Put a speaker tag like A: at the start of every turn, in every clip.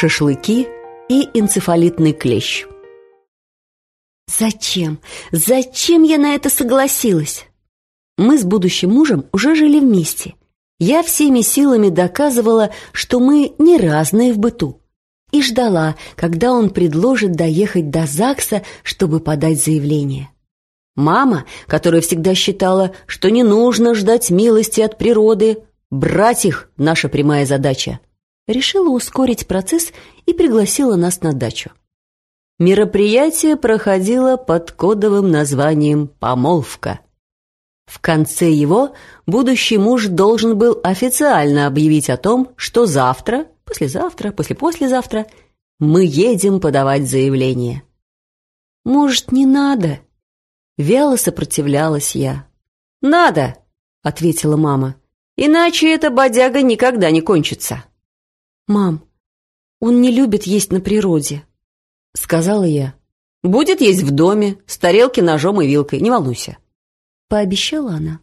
A: шашлыки и энцефалитный клещ. Зачем? Зачем я на это согласилась? Мы с будущим мужем уже жили вместе. Я всеми силами доказывала, что мы не разные в быту. И ждала, когда он предложит доехать до ЗАГСа, чтобы подать заявление. Мама, которая всегда считала, что не нужно ждать милости от природы, брать их – наша прямая задача, решила ускорить процесс и пригласила нас на дачу. Мероприятие проходило под кодовым названием «Помолвка». В конце его будущий муж должен был официально объявить о том, что завтра, послезавтра, послепослезавтра мы едем подавать заявление. «Может, не надо?» Вяло сопротивлялась я. «Надо!» — ответила мама. «Иначе эта бодяга никогда не кончится». «Мам, он не любит есть на природе», — сказала я. «Будет есть в доме, с тарелки, ножом и вилкой, не волнуйся», — пообещала она.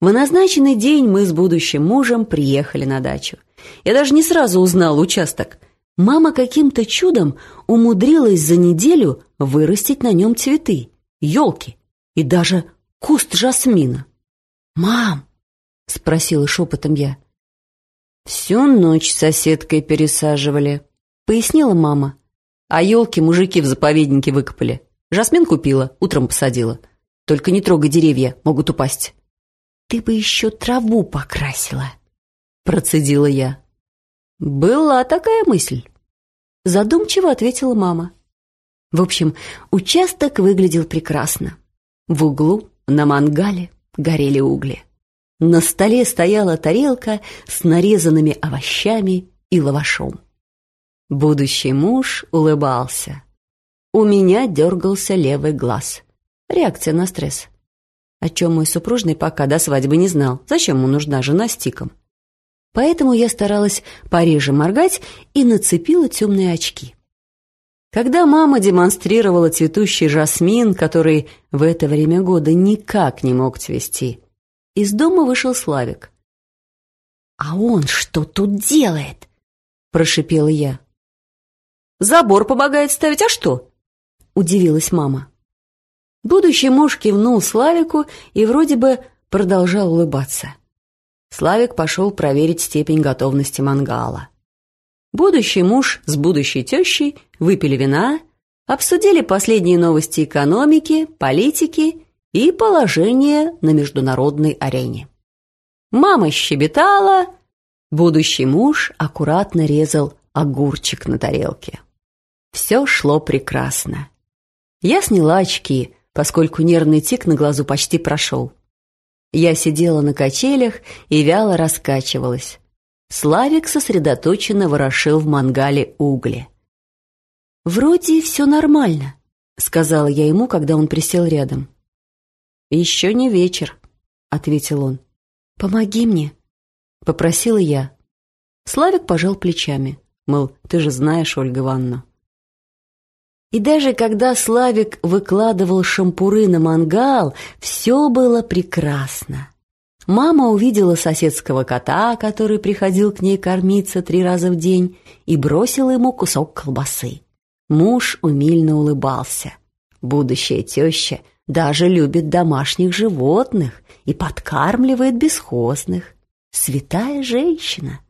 A: В назначенный день мы с будущим мужем приехали на дачу. Я даже не сразу узнал участок. Мама каким-то чудом умудрилась за неделю вырастить на нем цветы, елки и даже куст жасмина. «Мам!» — спросила шепотом я. «Всю ночь соседкой пересаживали», — пояснила мама. А елки мужики в заповеднике выкопали. Жасмин купила, утром посадила. Только не трогай деревья, могут упасть. «Ты бы еще траву покрасила», — процедила я. «Была такая мысль», — задумчиво ответила мама. В общем, участок выглядел прекрасно. В углу, на мангале, горели угли. На столе стояла тарелка с нарезанными овощами и лавашом. Будущий муж улыбался. У меня дергался левый глаз. Реакция на стресс. О чем мой супружный пока до свадьбы не знал. Зачем ему нужна жена с тиком? Поэтому я старалась пореже моргать и нацепила темные очки. Когда мама демонстрировала цветущий жасмин, который в это время года никак не мог цвести, из дома вышел Славик. «А он что тут делает?» – прошипела я. Забор помогает ставить, а что?» – удивилась мама. Будущий муж кивнул Славику и вроде бы продолжал улыбаться. Славик пошел проверить степень готовности мангала. Будущий муж с будущей тещей выпили вина, обсудили последние новости экономики, политики и положение на международной арене. Мама щебетала, будущий муж аккуратно резал огурчик на тарелке. Все шло прекрасно. Я сняла очки, поскольку нервный тик на глазу почти прошел. Я сидела на качелях и вяло раскачивалась. Славик сосредоточенно ворошил в мангале угли. «Вроде все нормально», — сказала я ему, когда он присел рядом. «Еще не вечер», — ответил он. «Помоги мне», — попросила я. Славик пожал плечами, мол, ты же знаешь Ольга Ивановна. И даже когда Славик выкладывал шампуры на мангал, все было прекрасно. Мама увидела соседского кота, который приходил к ней кормиться три раза в день, и бросила ему кусок колбасы. Муж умильно улыбался. Будущая теща даже любит домашних животных и подкармливает бесхозных. Святая женщина.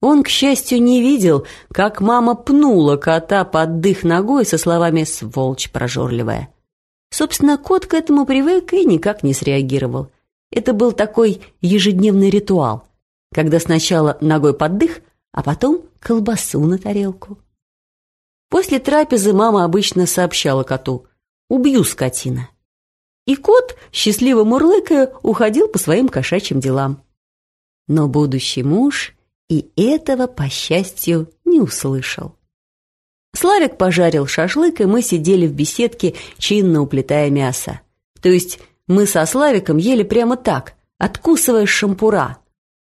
A: Он, к счастью, не видел, как мама пнула кота под дых ногой со словами «сволочь прожорливая». Собственно, кот к этому привык и никак не среагировал. Это был такой ежедневный ритуал, когда сначала ногой под дых, а потом колбасу на тарелку. После трапезы мама обычно сообщала коту «Убью скотина». И кот, счастливо мурлыкая, уходил по своим кошачьим делам. Но будущий муж и этого, по счастью, не услышал. Славик пожарил шашлык, и мы сидели в беседке, чинно уплетая мясо. То есть мы со Славиком ели прямо так, откусывая шампура,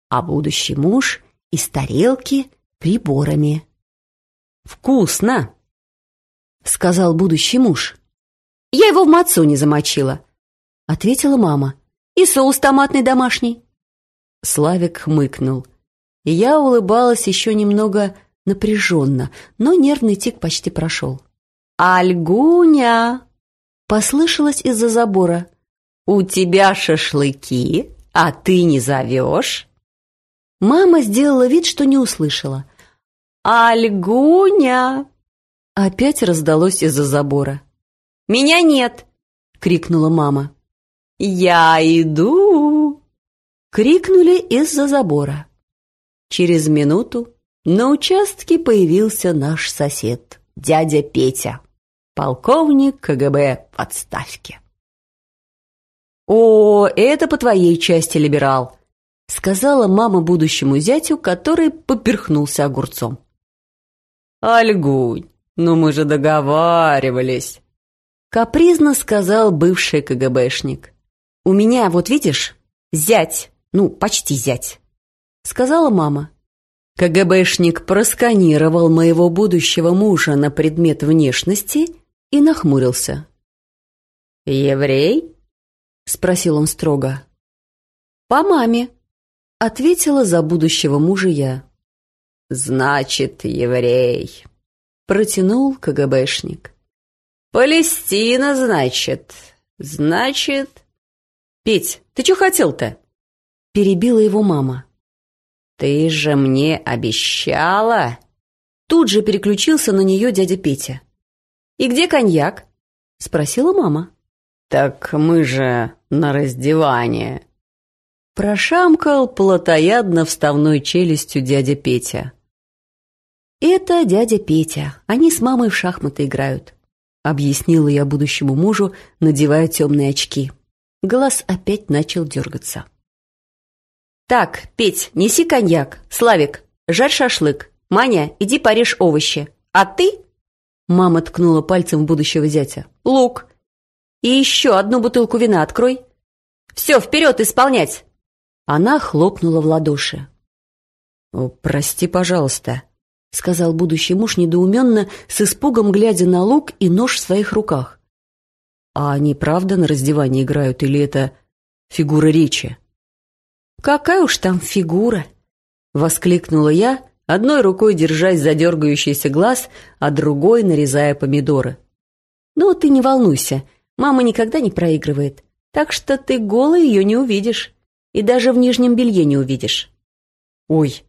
A: а будущий муж из тарелки приборами. «Вкусно!» — сказал будущий муж. «Я его в мацу не замочила», — ответила мама. «И соус томатный домашний». Славик хмыкнул — я улыбалась еще немного напряженно, но нервный тик почти прошел. «Альгуня!» — послышалось из-за забора. «У тебя шашлыки, а ты не зовешь?» Мама сделала вид, что не услышала. «Альгуня!» Опять раздалось из-за забора. «Меня нет!» — крикнула мама. «Я иду!» — крикнули из-за забора. Через минуту на участке появился наш сосед, дядя Петя, полковник КГБ в отставке. «О, это по твоей части, либерал!» — сказала мама будущему зятю, который поперхнулся огурцом. «Альгунь, ну мы же договаривались!» Капризно сказал бывший КГБшник. «У меня, вот видишь, зять, ну, почти зять», — сказала мама. КГБшник просканировал моего будущего мужа на предмет внешности и нахмурился. «Еврей?» — спросил он строго. «По маме», — ответила за будущего мужа я. «Значит, еврей», — протянул КГБшник. «Палестина, значит. Значит...» «Петь, ты что хотел-то?» Перебила его мама. «Ты же мне обещала!» Тут же переключился на нее дядя Петя. «И где коньяк?» Спросила мама. «Так мы же на раздевание!» Прошамкал плотоядно вставной челюстью дядя Петя. «Это дядя Петя. Они с мамой в шахматы играют. — объяснила я будущему мужу, надевая темные очки. Глаз опять начал дергаться. «Так, Петь, неси коньяк. Славик, жарь шашлык. Маня, иди порежь овощи. А ты...» Мама ткнула пальцем в будущего зятя. «Лук. И еще одну бутылку вина открой. Все, вперед, исполнять!» Она хлопнула в ладоши. «Прости, пожалуйста», — сказал будущий муж недоуменно, с испугом глядя на лук и нож в своих руках. «А они правда на раздевании играют, или это фигура речи?» «Какая уж там фигура!» — воскликнула я, одной рукой держась за дергающийся глаз, а другой нарезая помидоры. «Ну, ты не волнуйся, мама никогда не проигрывает, так что ты голой ее не увидишь, и даже в нижнем белье не увидишь». «Ой!» —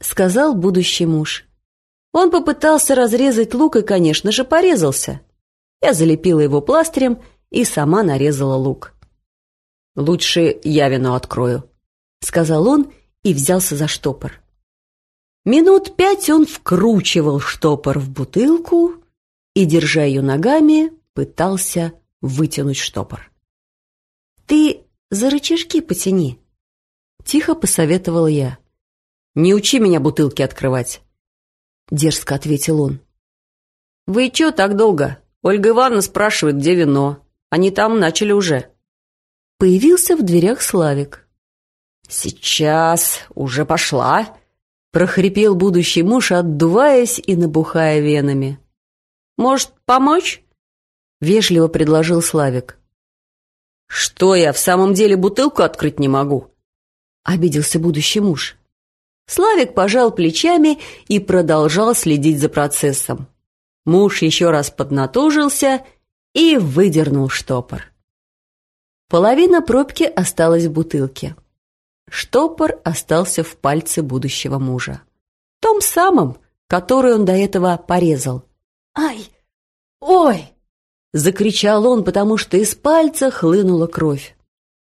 A: сказал будущий муж. Он попытался разрезать лук и, конечно же, порезался. Я залепила его пластырем и сама нарезала лук. «Лучше я вино открою», — сказал он и взялся за штопор. Минут пять он вкручивал штопор в бутылку и, держа ее ногами, пытался вытянуть штопор. «Ты за рычажки потяни», — тихо посоветовал я. «Не учи меня бутылки открывать», — дерзко ответил он. «Вы чё так долго? Ольга Ивановна спрашивает, где вино. Они там начали уже». Появился в дверях Славик. «Сейчас, уже пошла», — прохрипел будущий муж, отдуваясь и набухая венами. «Может, помочь?» — вежливо предложил Славик. «Что я, в самом деле бутылку открыть не могу?» — обиделся будущий муж. Славик пожал плечами и продолжал следить за процессом. Муж еще раз поднатужился и выдернул штопор. Половина пробки осталась в бутылке. Штопор остался в пальце будущего мужа. Том самом, который он до этого порезал. «Ай! Ой!» — закричал он, потому что из пальца хлынула кровь.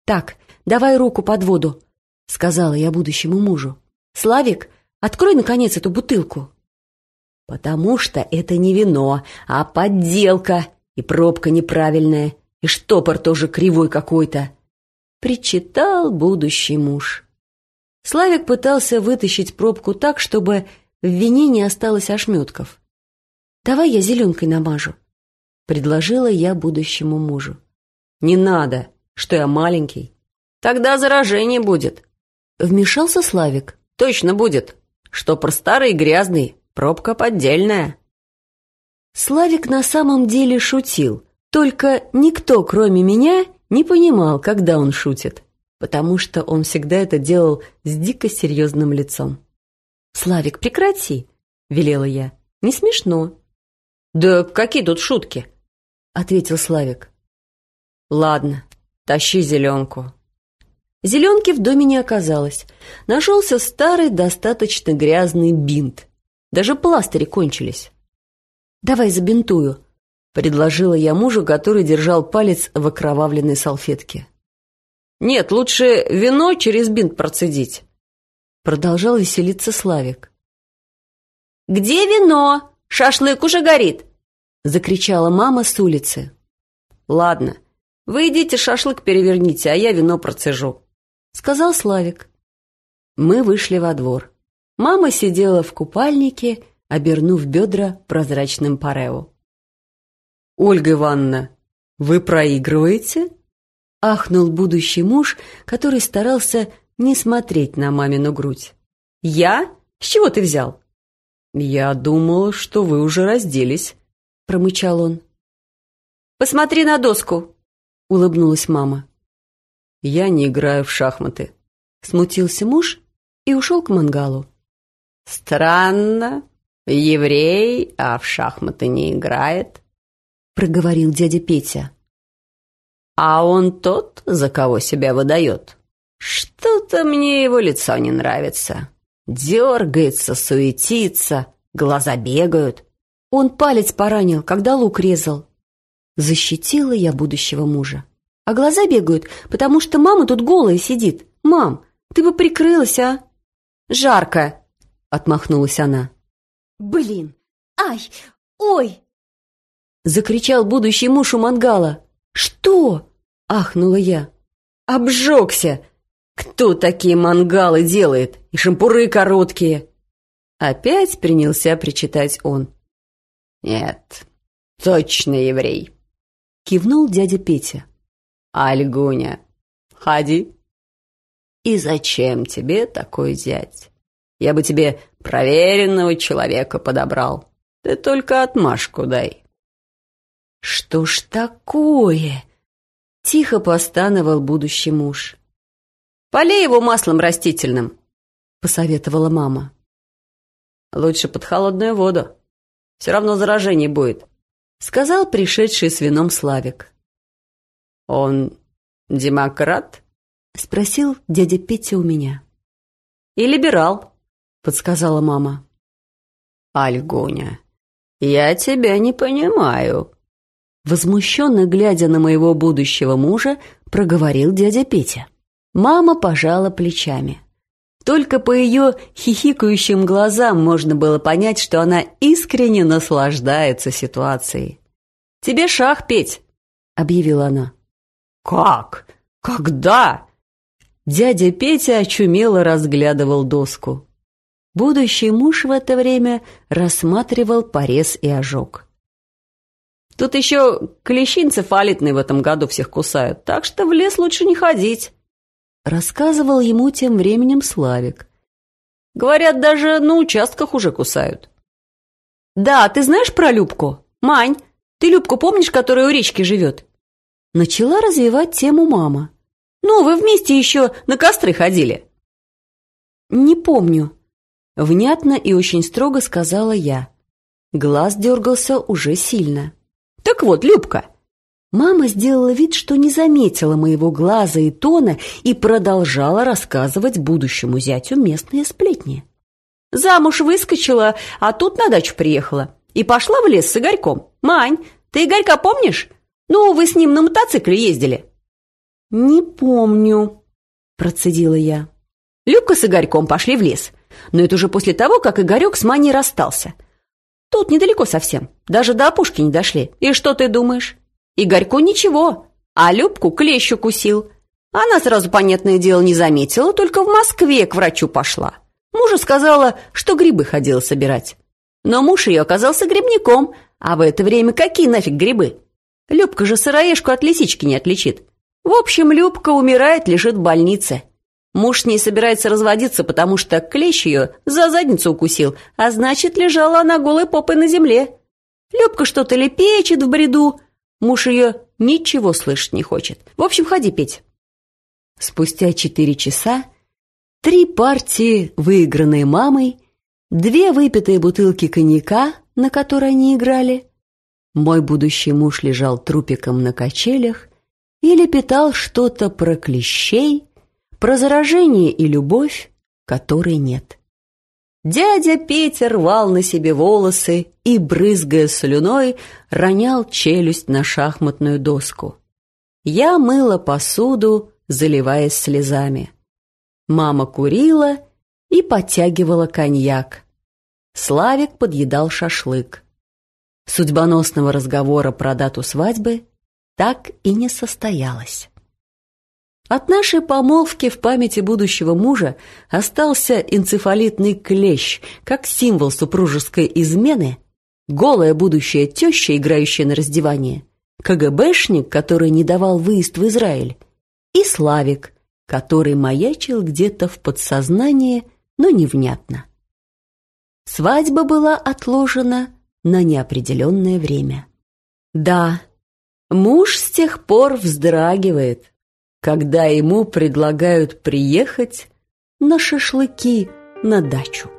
A: «Так, давай руку под воду», — сказала я будущему мужу. «Славик, открой, наконец, эту бутылку!» «Потому что это не вино, а подделка, и пробка неправильная, и штопор тоже кривой какой-то!» Причитал будущий муж. Славик пытался вытащить пробку так, чтобы в вине не осталось ошметков. «Давай я зеленкой намажу», — предложила я будущему мужу. «Не надо, что я маленький. Тогда заражение будет», — вмешался Славик. Точно будет. Штопор старый, грязный, пробка поддельная. Славик на самом деле шутил, только никто, кроме меня, не понимал, когда он шутит, потому что он всегда это делал с дико серьезным лицом. «Славик, прекрати!» — велела я. «Не смешно».
B: «Да какие тут шутки?»
A: — ответил Славик.
B: «Ладно, тащи зеленку».
A: Зеленки в доме не оказалось. Нашелся старый, достаточно грязный бинт. Даже пластыри кончились. «Давай забинтую», — предложила я мужу, который держал палец в окровавленной салфетке.
B: «Нет, лучше вино через бинт процедить», —
A: продолжал веселиться Славик.
B: «Где вино? Шашлык уже горит!»
A: — закричала мама с улицы.
B: «Ладно, вы идите шашлык переверните, а я вино процежу», —
A: сказал Славик. Мы вышли во двор. Мама сидела в купальнике, обернув бедра прозрачным парео.
B: «Ольга Ивановна, вы проигрываете?»
A: Ахнул будущий муж, который старался не смотреть на мамину грудь.
B: «Я? С чего ты взял?»
A: «Я думал, что вы уже разделись», — промычал он.
B: «Посмотри на доску», — улыбнулась мама.
A: «Я не играю в шахматы», — смутился муж и ушел к мангалу.
B: «Странно. Еврей, а в шахматы не играет», — проговорил дядя Петя. «А он тот, за кого себя выдает. Что-то мне его лицо не нравится. Дергается, суетится, глаза бегают.
A: Он палец поранил, когда лук резал. Защитила я будущего мужа. А глаза бегают, потому что мама тут голая сидит. Мам, ты бы прикрылась, а?
B: Жарко, отмахнулась она.
A: Блин, ай, ой! Закричал будущий муж у мангала. Что? Ахнула я.
B: Обжегся! Кто такие мангалы делает? И шампуры короткие!» Опять принялся причитать он. «Нет, точно еврей!» Кивнул дядя Петя. «Альгуня, ходи!» «И зачем тебе такой зять? Я бы тебе проверенного человека подобрал. Ты только отмашку дай».
A: «Что ж такое?» Тихо постановал будущий муж.
B: Полей его маслом растительным», —
A: посоветовала мама.
B: «Лучше под холодную воду. Все равно заражение будет», — сказал пришедший с вином Славик. «Он демократ?»
A: — спросил дядя Петя у меня.
B: «И либерал», — подсказала мама.
A: «Альгоня, я тебя не понимаю», — возмущенно глядя на моего будущего мужа, проговорил дядя Петя. Мама пожала плечами. Только по ее хихикающим глазам можно было понять, что она искренне наслаждается ситуацией.
B: «Тебе шах петь!» — объявила она.
A: «Как? Когда?» Дядя Петя очумело разглядывал доску. Будущий муж в это время рассматривал порез и ожог.
B: «Тут еще клещи энцефалитные в этом году всех кусают, так что в лес лучше не ходить»,
A: Рассказывал ему тем временем Славик.
B: Говорят, даже на участках уже кусают.
A: Да, ты знаешь про Любку? Мань, ты Любку помнишь, которая у речки живет? Начала развивать тему мама.
B: Ну, вы вместе еще на костры ходили.
A: Не помню. Внятно и очень строго сказала я. Глаз дергался уже сильно.
B: Так вот, Любка,
A: Мама сделала вид, что не заметила моего глаза и тона и продолжала рассказывать будущему зятю местные сплетни.
B: Замуж выскочила, а тут на дачу приехала. И пошла в лес с Игорьком. Мань, ты Игорька помнишь? Ну, вы с ним на мотоцикле ездили.
A: Не помню, процедила я.
B: Любка с Игорьком пошли в лес. Но это уже после того, как Игорек с Маней расстался. Тут недалеко совсем. Даже до опушки не дошли. И что ты думаешь? Игорьку ничего, а Любку клещ укусил. Она сразу, понятное дело, не заметила, только в Москве к врачу пошла. Мужу сказала, что грибы ходила собирать. Но муж ее оказался грибником, а в это время какие нафиг грибы? Любка же сыроежку от лисички не отличит. В общем, Любка умирает, лежит в больнице. Муж с ней собирается разводиться, потому что клещ ее за задницу укусил, а значит, лежала она голой попой на земле. Любка что-то лепечет в бреду, Муж ее ничего слышать не хочет. В общем, ходи петь.
A: Спустя четыре часа три партии, выигранные мамой, две выпитые бутылки коньяка, на которой они играли. Мой будущий муж лежал трупиком на качелях и лепетал что-то про клещей, про заражение и любовь, которой нет. Дядя Петя рвал на себе волосы и, брызгая слюной, ронял челюсть на шахматную доску. Я мыла посуду, заливаясь слезами. Мама курила и подтягивала коньяк. Славик подъедал шашлык. Судьбоносного разговора про дату свадьбы так и не состоялось. От нашей помолвки в памяти будущего мужа остался энцефалитный клещ, как символ супружеской измены, голая будущая теща, играющая на раздевание, КГБшник, который не давал выезд в Израиль, и Славик, который маячил где-то в подсознании, но невнятно. Свадьба была отложена на неопределенное время. Да, муж с тех пор вздрагивает, когда ему предлагают приехать на шашлыки на дачу.